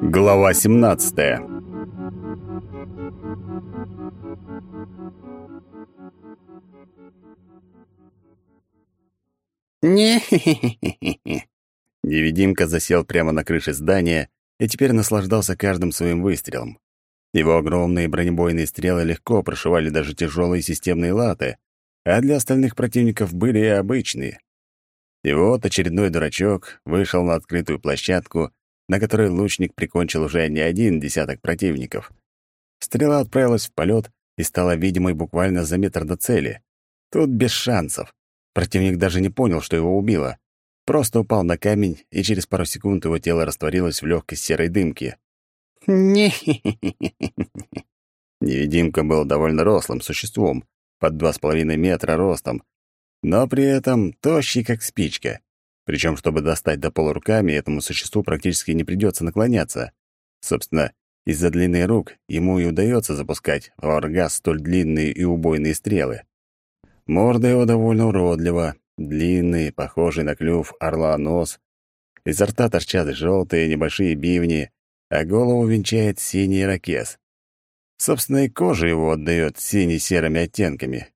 Глава 17 не Невидимка засел прямо на крыше здания и теперь наслаждался каждым своим выстрелом. Его огромные бронебойные стрелы легко прошивали даже тяжелые системные латы, а для остальных противников были и обычные. И вот очередной дурачок вышел на открытую площадку, на которой лучник прикончил уже не один десяток противников. Стрела отправилась в полет и стала видимой буквально за метр до цели. Тут без шансов. Противник даже не понял, что его убило. Просто упал на камень, и через пару секунд его тело растворилось в легкой серой дымке. не Невидимка был довольно рослым существом, под два с половиной метра ростом, но при этом тощий, как спичка. Причем, чтобы достать до пола руками, этому существу практически не придется наклоняться. Собственно, из-за длины рук ему и удается запускать в оргаз столь длинные и убойные стрелы. Морда его довольно уродлива, длинный, похожий на клюв орла нос. Изо рта торчат желтые небольшие бивни, а голову венчает синий ракес. Собственно, и кожа его отдает сине-серыми оттенками,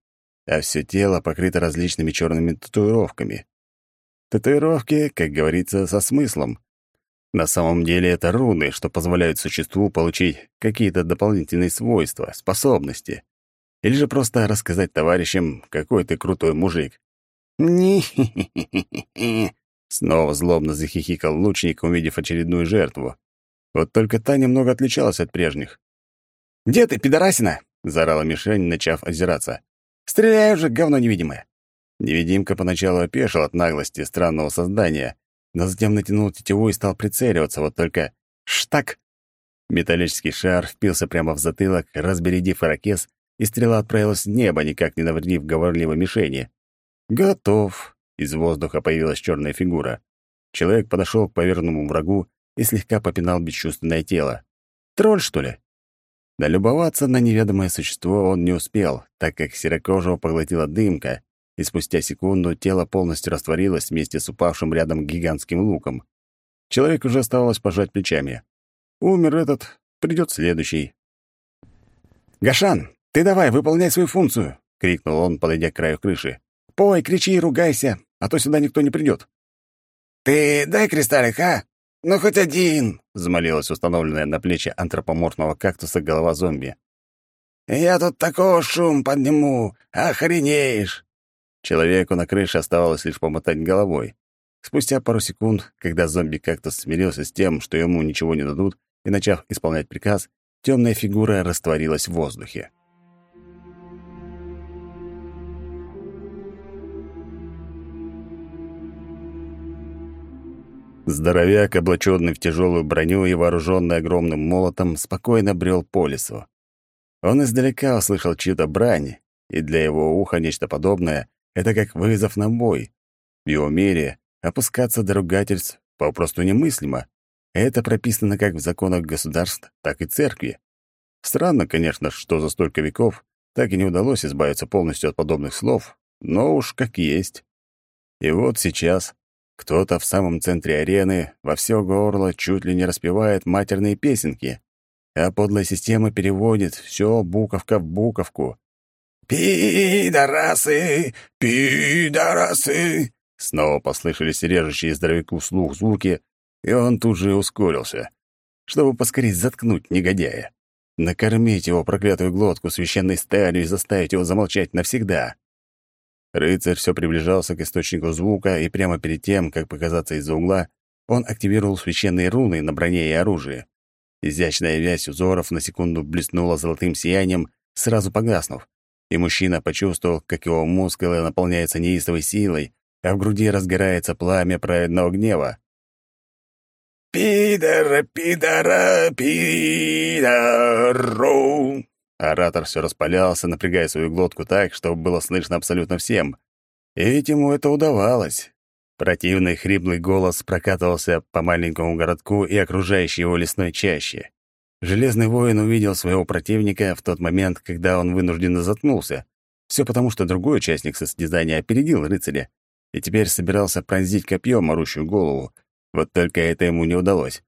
а все тело покрыто различными черными татуировками. Татуировки, как говорится, со смыслом. На самом деле это руны, что позволяют существу получить какие-то дополнительные свойства, способности. Или же просто рассказать товарищам, какой ты крутой мужик. не Снова злобно захихикал лучник, увидев очередную жертву. Вот только та немного отличалась от прежних. «Где ты, пидорасина?» — заорала мишень, начав озираться. «Стреляй уже, говно невидимое!» Невидимка поначалу опешил от наглости странного создания, но затем натянул тетиву и стал прицеливаться, вот только «штак!» Металлический шар впился прямо в затылок, разбередив ирокез, и стрела отправилась в небо, никак не навредив говорливой мишени. «Готов!» — из воздуха появилась черная фигура. Человек подошел к повернутому врагу и слегка попинал бесчувственное тело. «Тролль, что ли?» Налюбоваться на неведомое существо он не успел, так как серокожего поглотила дымка, и спустя секунду тело полностью растворилось вместе с упавшим рядом гигантским луком. Человек уже оставалось пожать плечами. Умер этот, придет следующий. «Гашан, ты давай, выполняй свою функцию!» — крикнул он, подойдя к краю крыши. «Пой, кричи и ругайся, а то сюда никто не придет». «Ты дай кристаллик, а? Ну, хоть один!» — взмолилась установленная на плечи антропоморфного кактуса голова зомби. «Я тут такого шум подниму, охренеешь!» Человеку на крыше оставалось лишь помотать головой. Спустя пару секунд, когда зомби-кактус смирился с тем, что ему ничего не дадут, и начав исполнять приказ, темная фигура растворилась в воздухе. Здоровяк, облаченный в тяжелую броню и вооруженный огромным молотом, спокойно брел по лесу. Он издалека услышал чью-то брань, и для его уха нечто подобное — это как вызов на бой. В его мире опускаться до ругательств попросту немыслимо. Это прописано как в законах государств, так и церкви. Странно, конечно, что за столько веков так и не удалось избавиться полностью от подобных слов, но уж как есть. И вот сейчас кто-то в самом центре арены во все горло чуть ли не распевает матерные песенки, а подлая система переводит все буковка в буковку. «Пидорасы! Пидорасы!» Снова послышались режущие здоровяку слух звуки, и он тут же ускорился, чтобы поскорее заткнуть негодяя, накормить его проклятую глотку священной сталью и заставить его замолчать навсегда. Рыцарь все приближался к источнику звука, и прямо перед тем, как показаться из-за угла, он активировал священные руны на броне и оружии. Изящная вязь узоров на секунду блеснула золотым сиянием, сразу погаснув, и мужчина почувствовал, как его мускулы наполняются неистовой силой, а в груди разгорается пламя праведного гнева. «Пидора, пидора, пидору!» Оратор все распалялся, напрягая свою глотку так, чтобы было слышно абсолютно всем. И ведь ему это удавалось. Противный хриплый голос прокатывался по маленькому городку и окружающей его лесной чаще. Железный воин увидел своего противника в тот момент, когда он вынужденно заткнулся. Все потому, что другой участник состязания опередил рыцаря и теперь собирался пронзить копьем орущую голову, Вот только это ему не удалось.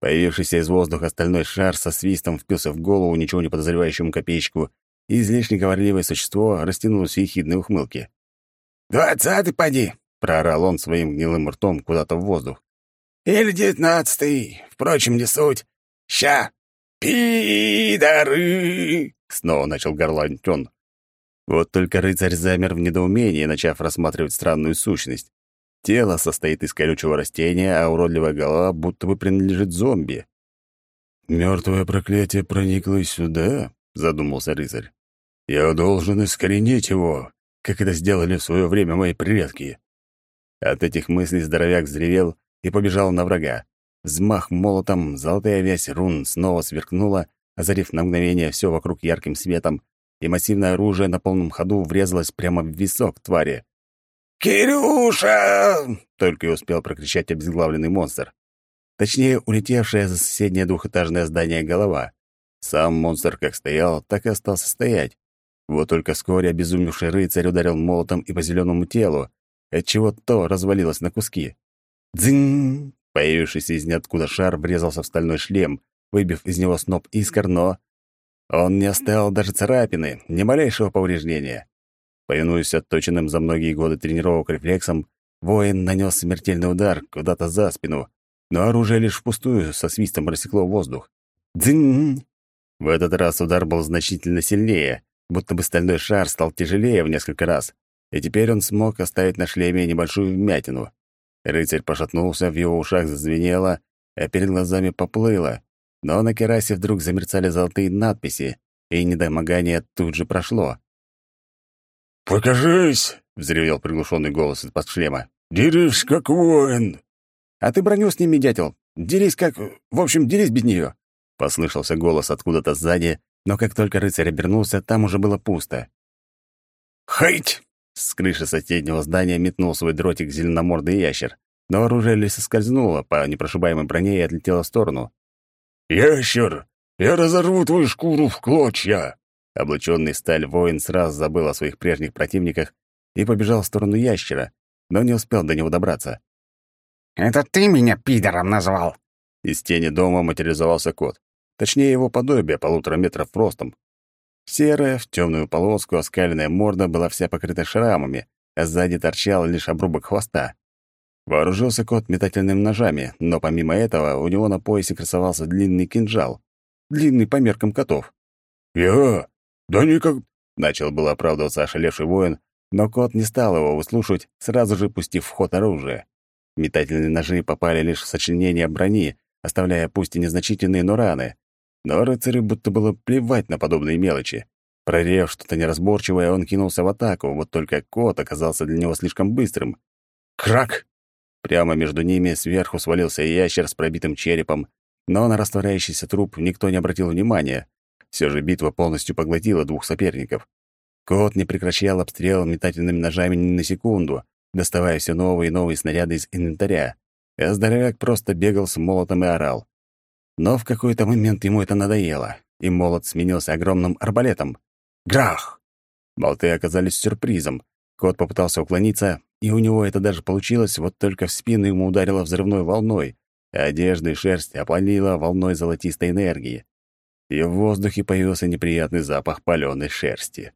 Появившийся из воздуха стальной шар со свистом впился в голову ничего не подозревающему копеечку, и излишне говорливое существо растянулось в ехидной ухмылке. «Двадцатый поди!» — проорал он своим гнилым ртом куда-то в воздух. «Или девятнадцатый. Впрочем, не суть. Ща! Пидоры!» — снова начал горланить он. Вот только рыцарь замер в недоумении, начав рассматривать странную сущность. Тело состоит из колючего растения, а уродливая голова будто бы принадлежит зомби. «Мертвое проклятие проникло сюда?» — задумался рыцарь. «Я должен искоренить его, как это сделали в свое время мои предки». От этих мыслей здоровяк взревел и побежал на врага. Взмах молотом, золотая вязь рун снова сверкнула, озарив на мгновение все вокруг ярким светом, и массивное оружие на полном ходу врезалось прямо в висок твари. «Кирюша!» — только и успел прокричать обезглавленный монстр. Точнее, улетевшая за соседнее двухэтажное здание голова. Сам монстр как стоял, так и остался стоять. Вот только вскоре обезумевший рыцарь ударил молотом и по зеленому телу, отчего то развалилось на куски. Дзинь! Появившийся из ниоткуда шар врезался в стальной шлем, выбив из него сноп искр, но... Он не оставил даже царапины, ни малейшего повреждения. Повинуясь отточенным за многие годы тренировок рефлексом, воин нанес смертельный удар куда-то за спину, но оружие лишь впустую со свистом рассекло воздух. Дзинь! В этот раз удар был значительно сильнее, будто бы стальной шар стал тяжелее в несколько раз, и теперь он смог оставить на шлеме небольшую вмятину. Рыцарь пошатнулся, в его ушах зазвенело, а перед глазами поплыло, но на керасе вдруг замерцали золотые надписи, и недомогание тут же прошло. «Покажись!» — взревел приглушенный голос из-под шлема. «Дерись, как воин!» «А ты броню с ними, дятел! Дерись как... В общем, дерись без нее!» Послышался голос откуда-то сзади, но как только рыцарь обернулся, там уже было пусто. «Хыть!» С крыши соседнего здания метнул свой дротик зеленомордый ящер, но оружие лишь соскользнуло по непрошибаемой броне и отлетело в сторону. «Ящер, я разорву твою шкуру в клочья!» Облаченный сталь воин сразу забыл о своих прежних противниках и побежал в сторону ящера, но не успел до него добраться. «Это ты меня пидором назвал?» Из тени дома материализовался кот. Точнее, его подобие полутора метров ростом. Серая, в темную полоску оскаленная морда была вся покрыта шрамами, а сзади торчал лишь обрубок хвоста. Вооружился кот метательными ножами, но помимо этого у него на поясе красовался длинный кинжал. Длинный по меркам котов. «Я? Да никак...» — начал было оправдываться ошалевший воин, но кот не стал его выслушивать, сразу же пустив в ход оружие. Метательные ножи попали лишь в сочленение брони, оставляя пусть и незначительные, но раны. Но рыцарю будто было плевать на подобные мелочи. Прорев что-то неразборчивое, он кинулся в атаку, вот только кот оказался для него слишком быстрым. Крак! Прямо между ними сверху свалился ящер с пробитым черепом, но на растворяющийся труп никто не обратил внимания. Все же битва полностью поглотила двух соперников. Кот не прекращал обстрел метательными ножами ни на секунду, доставая все новые и новые снаряды из инвентаря. А здоровяк просто бегал с молотом и орал. Но в какой-то момент ему это надоело, и молот сменился огромным арбалетом. Грах! Болты оказались сюрпризом. Кот попытался уклониться, и у него это даже получилось, вот только в спину ему ударило взрывной волной, а одежда и шерсть опалила волной золотистой энергии. И в воздухе появился неприятный запах палёной шерсти.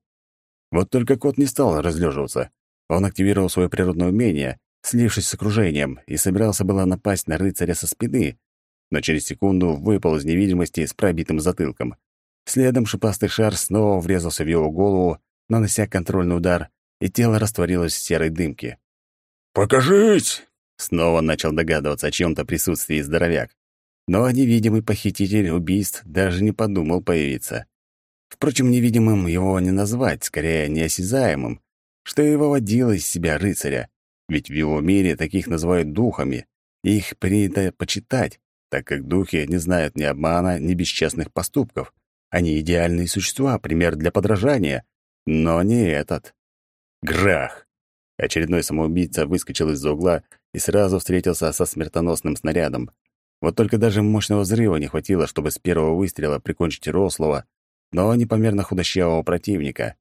Вот только кот не стал разлеживаться. Он активировал свое природное умение, слившись с окружением, и собирался было напасть на рыцаря со спины, но через секунду выпал из невидимости с пробитым затылком. Следом шипастый шар снова врезался в его голову, нанося контрольный удар, и тело растворилось в серой дымке. «Покажись!» — снова начал догадываться о чьем-то присутствии здоровяк. Но невидимый похититель убийств даже не подумал появиться. Впрочем, невидимым его не назвать, скорее неосязаемым, что и выводило из себя рыцаря, ведь в его мире таких называют духами, и их принято почитать, так как духи не знают ни обмана, ни бесчестных поступков. Они идеальные существа, пример для подражания, но не этот. Грах! Очередной самоубийца выскочил из-за угла и сразу встретился со смертоносным снарядом. Вот только даже мощного взрыва не хватило, чтобы с первого выстрела прикончить рослого, но непомерно худощавого противника.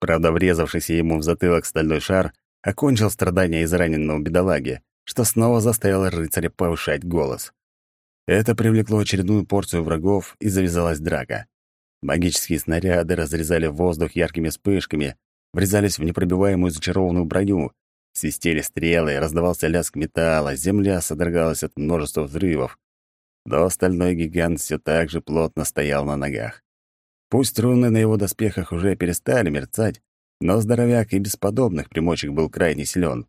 Правда, врезавшийся ему в затылок стальной шар окончил страдания израненного бедолаги, что снова заставило рыцаря повышать голос. Это привлекло очередную порцию врагов, и завязалась драка. Магические снаряды разрезали воздух яркими вспышками, врезались в непробиваемую зачарованную броню, свистели стрелы, раздавался лязг металла, земля содрогалась от множества взрывов. Но остальной гигант все так же плотно стоял на ногах. Пусть руны на его доспехах уже перестали мерцать, но здоровяк и без подобных примочек был крайне силен.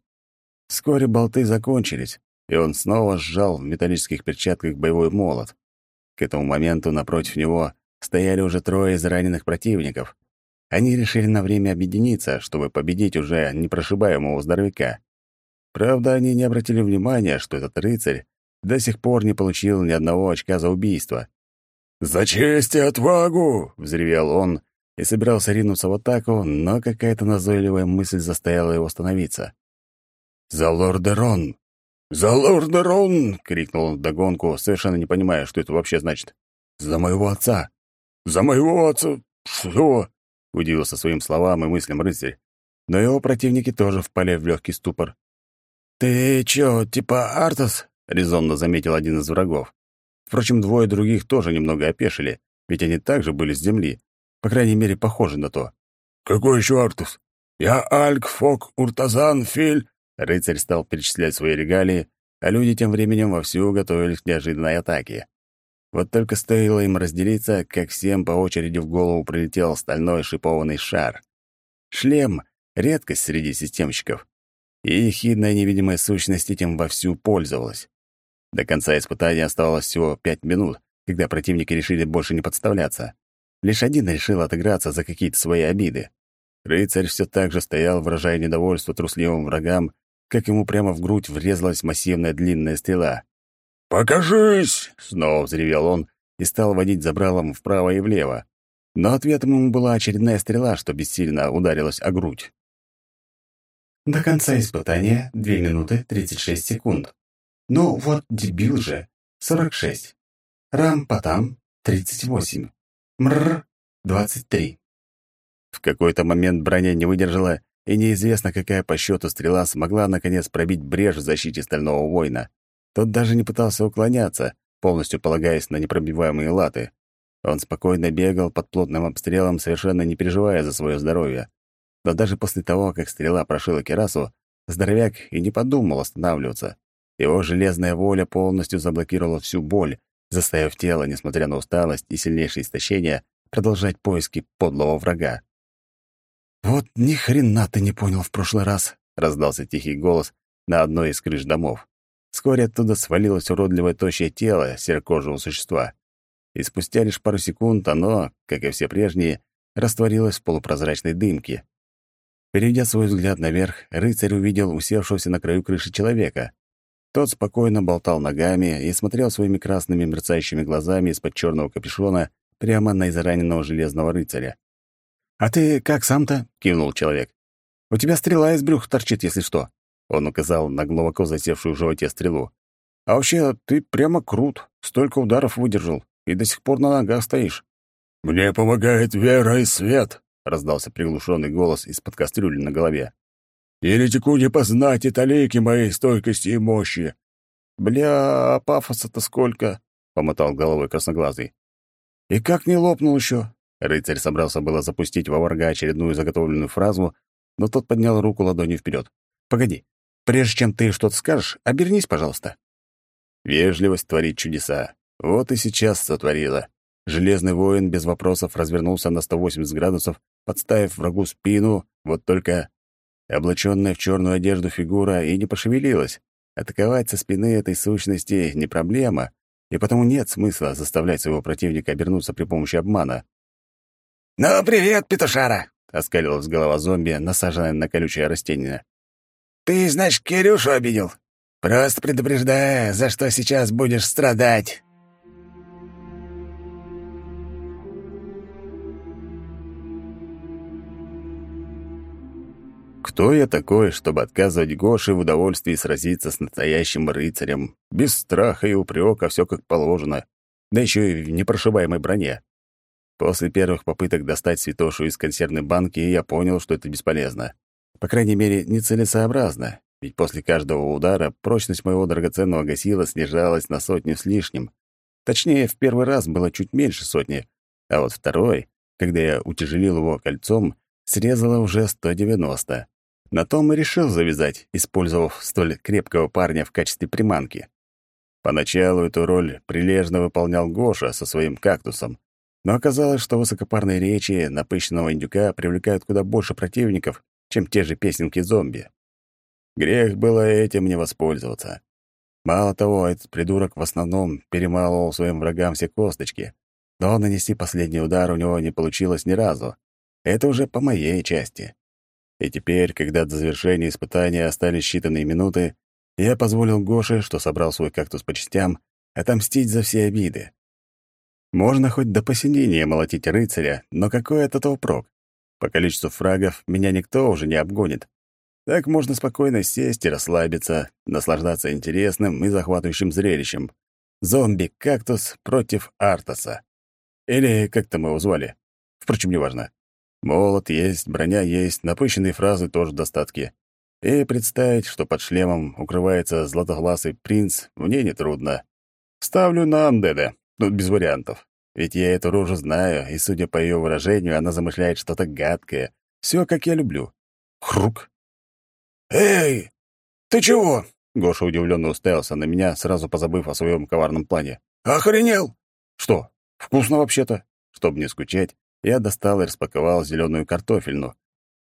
Вскоре болты закончились, и он снова сжал в металлических перчатках боевой молот. К этому моменту напротив него стояли уже трое из раненых противников. Они решили на время объединиться, чтобы победить уже непрошибаемого здоровяка. Правда, они не обратили внимания, что этот рыцарь до сих пор не получил ни одного очка за убийство. «За честь и отвагу!» — взревел он и собирался ринуться в атаку, но какая-то назойливая мысль заставила его остановиться. «За Лордерон! За Лордерон!» — крикнул он вдогонку, совершенно не понимая, что это вообще значит. «За моего отца!» «За моего отца! Что?» — удивился своим словам и мыслям рыцарь. Но его противники тоже впали в легкий ступор. «Ты чё, типа Артас?» — резонно заметил один из врагов. Впрочем, двое других тоже немного опешили, ведь они также были с земли. По крайней мере, похожи на то. «Какой еще Артус? Я Альк, Фок, Уртазан, Филь, Рыцарь стал перечислять свои регалии, а люди тем временем вовсю готовились к неожиданной атаке. Вот только стоило им разделиться, как всем по очереди в голову прилетел стальной шипованный шар. Шлем — редкость среди системщиков, и ехидная невидимая сущность этим вовсю пользовалась. До конца испытания оставалось всего пять минут, когда противники решили больше не подставляться. Лишь один решил отыграться за какие-то свои обиды. Рыцарь все так же стоял, выражая недовольство трусливым врагам, как ему прямо в грудь врезалась массивная длинная стрела. «Покажись!» — снова взревел он и стал водить забралом вправо и влево. Но ответом ему была очередная стрела, что бессильно ударилась о грудь. До конца испытания 2 минуты 36 секунд. Ну вот дебил же. 46. Рам-потам 38. Мрр 23. В какой-то момент броня не выдержала и неизвестно, какая по счету стрела смогла наконец пробить брешь в защите стального воина. Тот даже не пытался уклоняться, полностью полагаясь на непробиваемые латы. Он спокойно бегал под плотным обстрелом, совершенно не переживая за свое здоровье. Но даже после того, как стрела прошила керасу, здоровяк и не подумал останавливаться. Его железная воля полностью заблокировала всю боль, заставив тело, несмотря на усталость и сильнейшее истощение, продолжать поиски подлого врага. «Вот ни хрена ты не понял в прошлый раз», — раздался тихий голос на одной из крыш домов. Вскоре оттуда свалилось уродливое тощее тело серокожего существа. И спустя лишь пару секунд оно, как и все прежние, растворилось в полупрозрачной дымке. Переведя свой взгляд наверх, рыцарь увидел усевшегося на краю крыши человека. Тот спокойно болтал ногами и смотрел своими красными мерцающими глазами из-под черного капюшона прямо на израненного железного рыцаря. «А ты как сам-то?» — кивнул человек. «У тебя стрела из брюха торчит, если что». Он указал на глубоко засевшую в животе стрелу. «А вообще, ты прямо крут. Столько ударов выдержал. И до сих пор на ногах стоишь». «Мне помогает вера и свет», — раздался приглушенный голос из-под кастрюли на голове. «Еретику не познать и талики моей стойкости и мощи». «Бля, а пафоса-то сколько?» — помотал головой красноглазый. «И как не лопнул еще? Рыцарь собрался было запустить во врага очередную заготовленную фразу, но тот поднял руку ладонью вперед. «Погоди, прежде чем ты что-то скажешь, обернись, пожалуйста». Вежливость творит чудеса. Вот и сейчас сотворила. Железный воин без вопросов развернулся на 180 градусов, подставив врагу спину, вот только облаченная в черную одежду фигура и не пошевелилась. Атаковать со спины этой сущности не проблема, и потому нет смысла заставлять своего противника обернуться при помощи обмана. «Ну, привет, петушара!» — оскалилась голова зомби, насаженная на колючее растение. «Ты, значит, Кирюшу обидел? Просто предупреждаю, за что сейчас будешь страдать!» Кто я такой, чтобы отказывать Гоше в удовольствии сразиться с настоящим рыцарем? Без страха и упрека, все как положено. Да еще и в непрошибаемой броне. После первых попыток достать святошу из консервной банки я понял, что это бесполезно. По крайней мере, нецелесообразно. ведь после каждого удара прочность моего драгоценного гасила снижалась на сотню с лишним. Точнее, в первый раз было чуть меньше сотни, а вот второй, когда я утяжелил его кольцом, срезало уже 190. На том и решил завязать, использовав столь крепкого парня в качестве приманки. Поначалу эту роль прилежно выполнял Гоша со своим кактусом, но оказалось, что высокопарные речи напыщенного индюка привлекают куда больше противников, чем те же песенки зомби. Грех было этим не воспользоваться. Мало того, этот придурок в основном перемалывал своим врагам все косточки, но нанести последний удар у него не получилось ни разу. Это уже по моей части. И теперь, когда до завершения испытания остались считанные минуты, я позволил Гоше, что собрал свой кактус по частям, отомстить за все обиды. Можно хоть до посинения молотить рыцаря, но какой от этого прок? По количеству фрагов меня никто уже не обгонит. Так можно спокойно сесть и расслабиться, наслаждаться интересным и захватывающим зрелищем. Зомби-кактус против Артаса. Или как там его звали. Впрочем, неважно. Молот есть, броня есть, напыщенные фразы тоже в достатке. И представить, что под шлемом укрывается златогласый принц, мне нетрудно. Ставлю на Андеда. Тут без вариантов. Ведь я эту рожу знаю, и, судя по ее выражению, она замышляет что-то гадкое. Все, как я люблю. Хрук. «Эй, ты чего?» Гоша удивленно уставился на меня, сразу позабыв о своем коварном плане. «Охренел?» «Что? Вкусно вообще-то?» Чтобы не скучать, я достал и распаковал зеленую картофельну.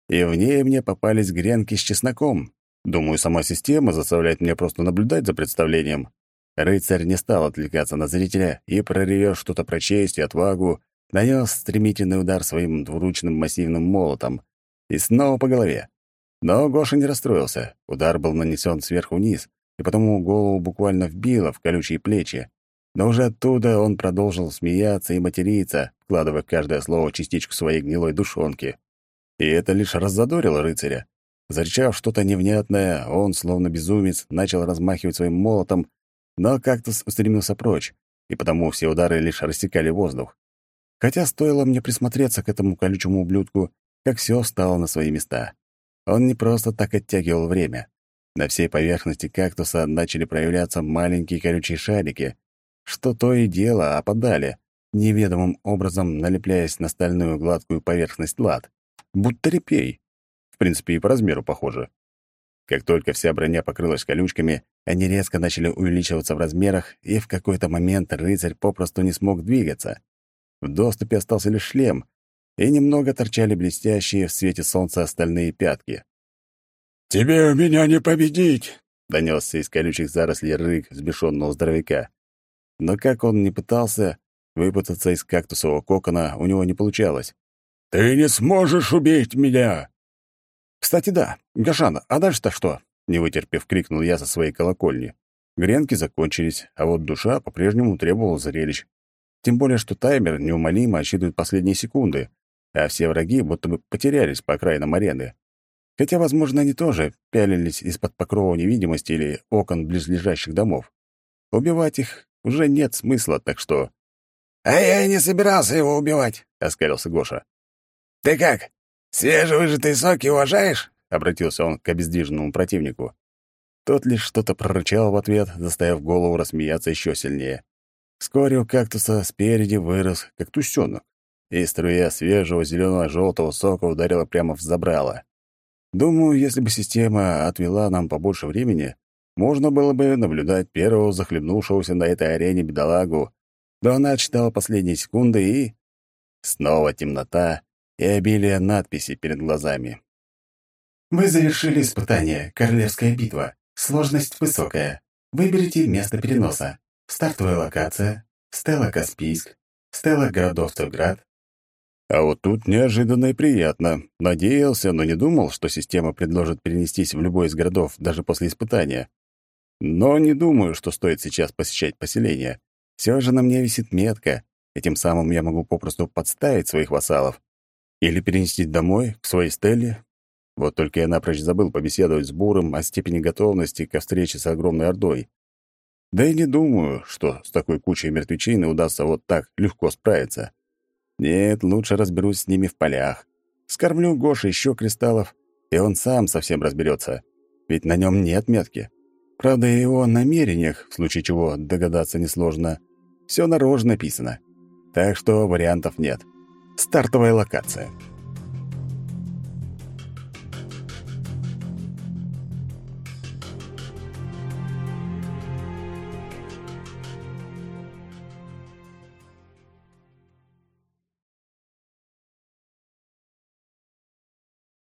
И в ней мне попались гренки с чесноком. Думаю, сама система заставляет меня просто наблюдать за представлением. Рыцарь не стал отвлекаться на зрителя и, проревев что-то про честь и отвагу, нанес стремительный удар своим двуручным массивным молотом. И снова по голове. Но Гоша не расстроился. Удар был нанесен сверху вниз, и потому голову буквально вбило в колючие плечи. Но уже оттуда он продолжил смеяться и материться, вкладывая каждое слово частичку своей гнилой душонки. И это лишь раззадорило рыцаря. Зарычав что-то невнятное, он, словно безумец, начал размахивать своим молотом, но кактус устремился прочь, и потому все удары лишь рассекали воздух. Хотя стоило мне присмотреться к этому колючему ублюдку, как все встало на свои места. Он не просто так оттягивал время. На всей поверхности кактуса начали проявляться маленькие колючие шарики, что то и дело опадали, неведомым образом налепляясь на стальную гладкую поверхность лад. Будто репей. В принципе, и по размеру похоже. Как только вся броня покрылась колючками, они резко начали увеличиваться в размерах, и в какой-то момент рыцарь попросту не смог двигаться. В доступе остался лишь шлем, и немного торчали блестящие в свете солнца остальные пятки. «Тебе меня не победить!» — донесся из колючих зарослей рык взбешенного здоровяка. Но как он не пытался, выпутаться из кактусового кокона у него не получалось. «Ты не сможешь убить меня!» «Кстати, да. Гашан, а дальше-то что?» — не вытерпев, крикнул я со своей колокольни. Гренки закончились, а вот душа по-прежнему требовала зрелищ. Тем более, что таймер неумолимо отсчитывает последние секунды, а все враги будто бы потерялись по окраинам арены. Хотя, возможно, они тоже пялились из-под покрова невидимости или окон близлежащих домов. Убивать их уже нет смысла, так что... «А я и не собирался его убивать», — оскалился Гоша. «Ты как, свежевыжатые соки уважаешь?» — обратился он к обездвиженному противнику. Тот лишь что-то прорычал в ответ, заставив голову рассмеяться еще сильнее. Вскоре у кактуса спереди вырос, как тусёнок и струя свежего зелено-желтого сока ударила прямо в забрало. Думаю, если бы система отвела нам побольше времени, можно было бы наблюдать первого захлебнувшегося на этой арене бедолагу, но она отсчитала последние секунды и... Снова темнота и обилие надписей перед глазами. Вы завершили испытание «Королевская битва». Сложность высокая. Выберите место переноса. Стартовая локация. Стелла Каспийск. Стелла городов Тойград. А вот тут неожиданно и приятно. Надеялся, но не думал, что система предложит перенестись в любой из городов даже после испытания. Но не думаю, что стоит сейчас посещать поселение. Все же на мне висит метка, и тем самым я могу попросту подставить своих вассалов. Или перенести домой, к своей стелле. Вот только я напрочь забыл побеседовать с Буром о степени готовности ко встрече с огромной ордой. Да и не думаю, что с такой кучей мертвечины удастся вот так легко справиться. Нет, лучше разберусь с ними в полях. Скормлю Гоше еще кристаллов, и он сам совсем разберется. ведь на нем нет метки. Правда, и его намерениях, в случае чего догадаться несложно, все на роже написано. Так что вариантов нет. Стартовая локация.